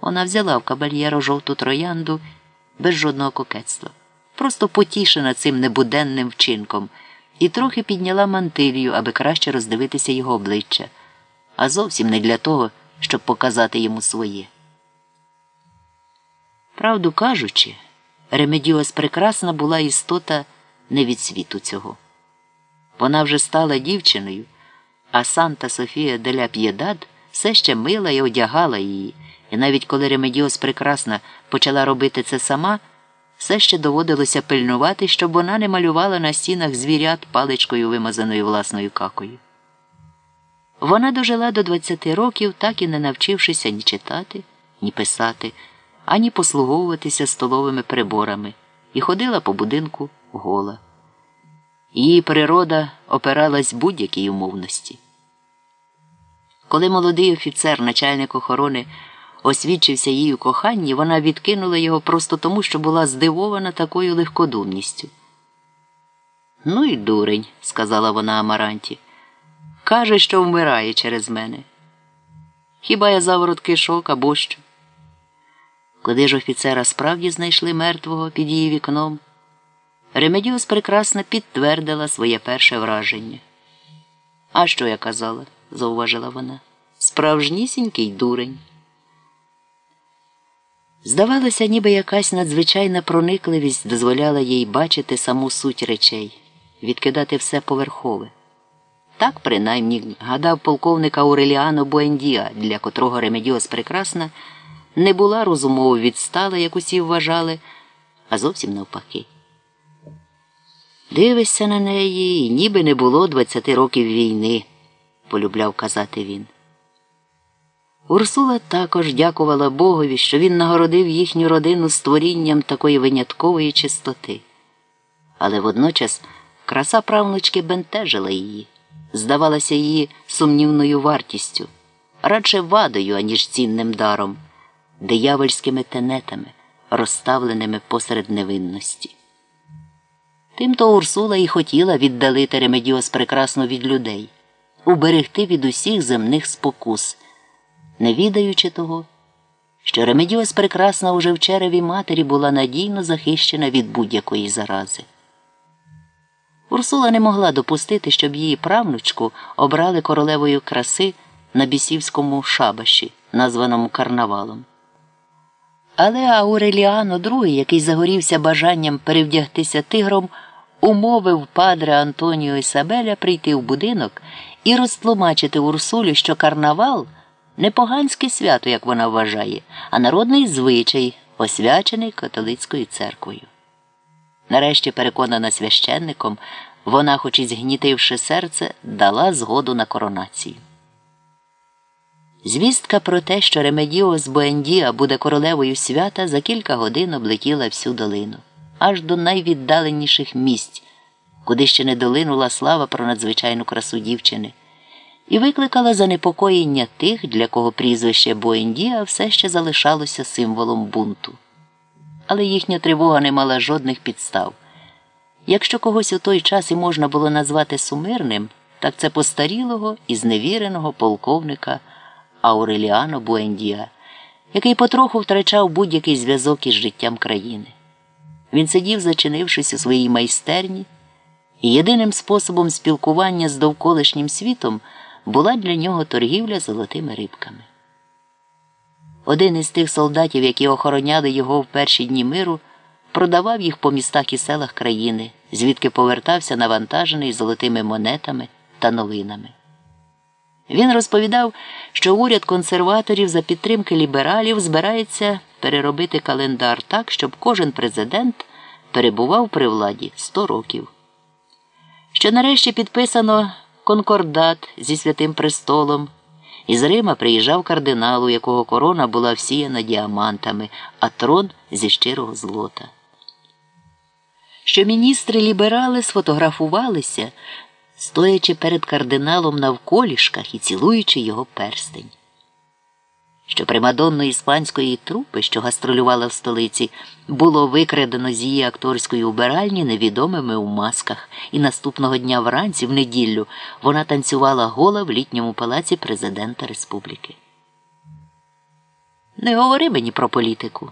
Вона взяла в кабальєро жовту троянду без жодного кокетства, просто потішена цим небуденним вчинком, і трохи підняла мантилью, аби краще роздивитися його обличчя, а зовсім не для того, щоб показати йому своє. Правду кажучи, Ремедіос прекрасна була істота не від світу цього. Вона вже стала дівчиною, а Санта Софія деля П'єдад все ще мила і одягала її, і навіть коли Ремедіос прекрасна почала робити це сама, все ще доводилося пильнувати, щоб вона не малювала на стінах звірят паличкою, вимазаною власною какою. Вона дожила до 20 років, так і не навчившися ні читати, ні писати, ані послуговуватися столовими приборами, і ходила по будинку гола. Її природа опиралась будь-якій умовності. Коли молодий офіцер, начальник охорони, освідчився їй у коханні, вона відкинула його просто тому, що була здивована такою легкодумністю. Ну і дурень, сказала вона Амаранті. Каже, що вмирає через мене. Хіба я заворот кишок або що? Коли ж офіцера справді знайшли мертвого під її вікном, Ремедіос прекрасна підтвердила своє перше враження. А що я казала? зауважила вона. Справжнісінький дурень. Здавалося, ніби якась надзвичайна проникливість дозволяла їй бачити саму суть речей, відкидати все поверхове. Так, принаймні, гадав полковник Ауреліано Буендіа, для котрого Ремедіос прекрасна, не була розумово відстала, як усі вважали, а зовсім навпаки. Дивишся на неї, ніби не було двадцяти років війни, полюбляв казати він. Урсула також дякувала Богові, що він нагородив їхню родину створінням такої виняткової чистоти. Але водночас краса правнучки бентежила її, здавалася її сумнівною вартістю, радше вадою, аніж цінним даром, диявольськими тенетами, розставленими посеред невинності. Тим-то Урсула і хотіла віддалити Ремедіос прекрасну від людей, уберегти від усіх земних спокус не відаючи того, що Ремедіос прекрасна уже в череві матері була надійно захищена від будь-якої зарази. Урсула не могла допустити, щоб її правнучку обрали королевою краси на бісівському шабаші, названому карнавалом. Але Ауреліано II, який загорівся бажанням перевдягтися тигром, умовив падре Антоніо Ісабеля прийти в будинок і розтлумачити Урсулю, що карнавал не поганське свято, як вона вважає, а народний звичай, освячений католицькою церквою. Нарешті, переконана священником, вона, хоч і згнітивши серце, дала згоду на коронацію. Звістка про те, що Ремедіо з Буендіа буде королевою свята, за кілька годин облетіла всю долину, аж до найвіддаленіших місць, куди ще не долинула слава про надзвичайну красу дівчини і викликала занепокоєння тих, для кого прізвище Боендія все ще залишалося символом бунту. Але їхня тривога не мала жодних підстав. Якщо когось у той час і можна було назвати сумирним, так це постарілого і зневіреного полковника Ауреліано Буендія, який потроху втрачав будь-який зв'язок із життям країни. Він сидів, зачинившись у своїй майстерні, і єдиним способом спілкування з довколишнім світом була для нього торгівля золотими рибками. Один із тих солдатів, які охороняли його в перші дні миру, продавав їх по містах і селах країни, звідки повертався навантажений золотими монетами та новинами. Він розповідав, що уряд консерваторів за підтримки лібералів збирається переробити календар так, щоб кожен президент перебував при владі 100 років. Що нарешті підписано конкордат зі святим престолом. Із Рима приїжджав кардинал, у якого корона була всіяна діамантами, а трон зі щирого злота. Що міністри ліберали сфотографувалися, стоячи перед кардиналом на вколішках і цілуючи його перстень що примадонну іспанської трупи, що гастролювала в столиці, було викрадено з її акторської убиральні невідомими у масках, і наступного дня вранці, в неділю, вона танцювала гола в літньому палаці президента республіки. Не говори мені про політику.